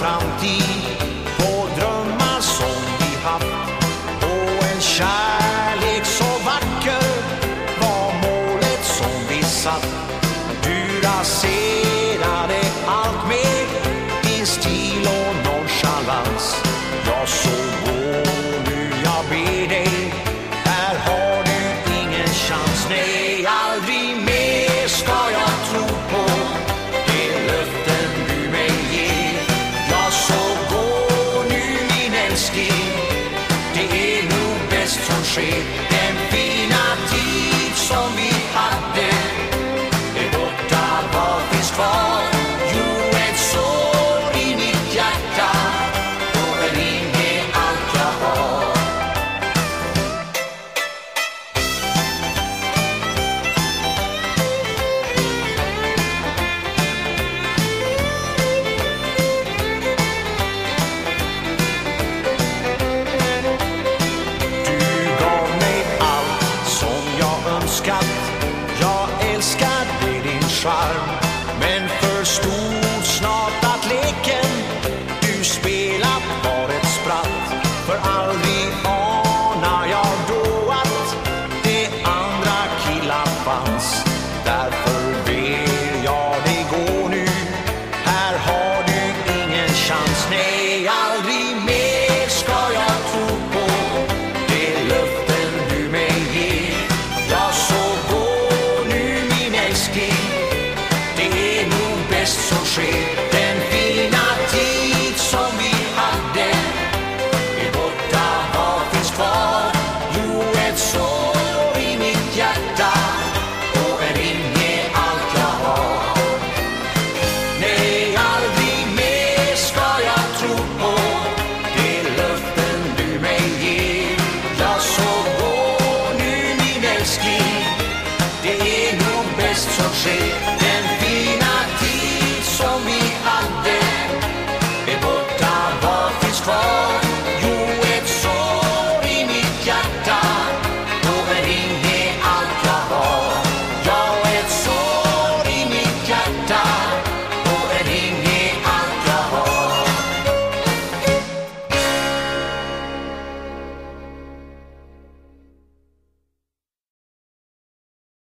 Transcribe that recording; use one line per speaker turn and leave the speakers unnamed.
framtid på drömmar som vi haft och en kärlek så vacker var målet som vi satt. Du raserade allt med din stil och nonchalans. Jag såg ske Den fina tid som vi hade är borta, vad finns kvar?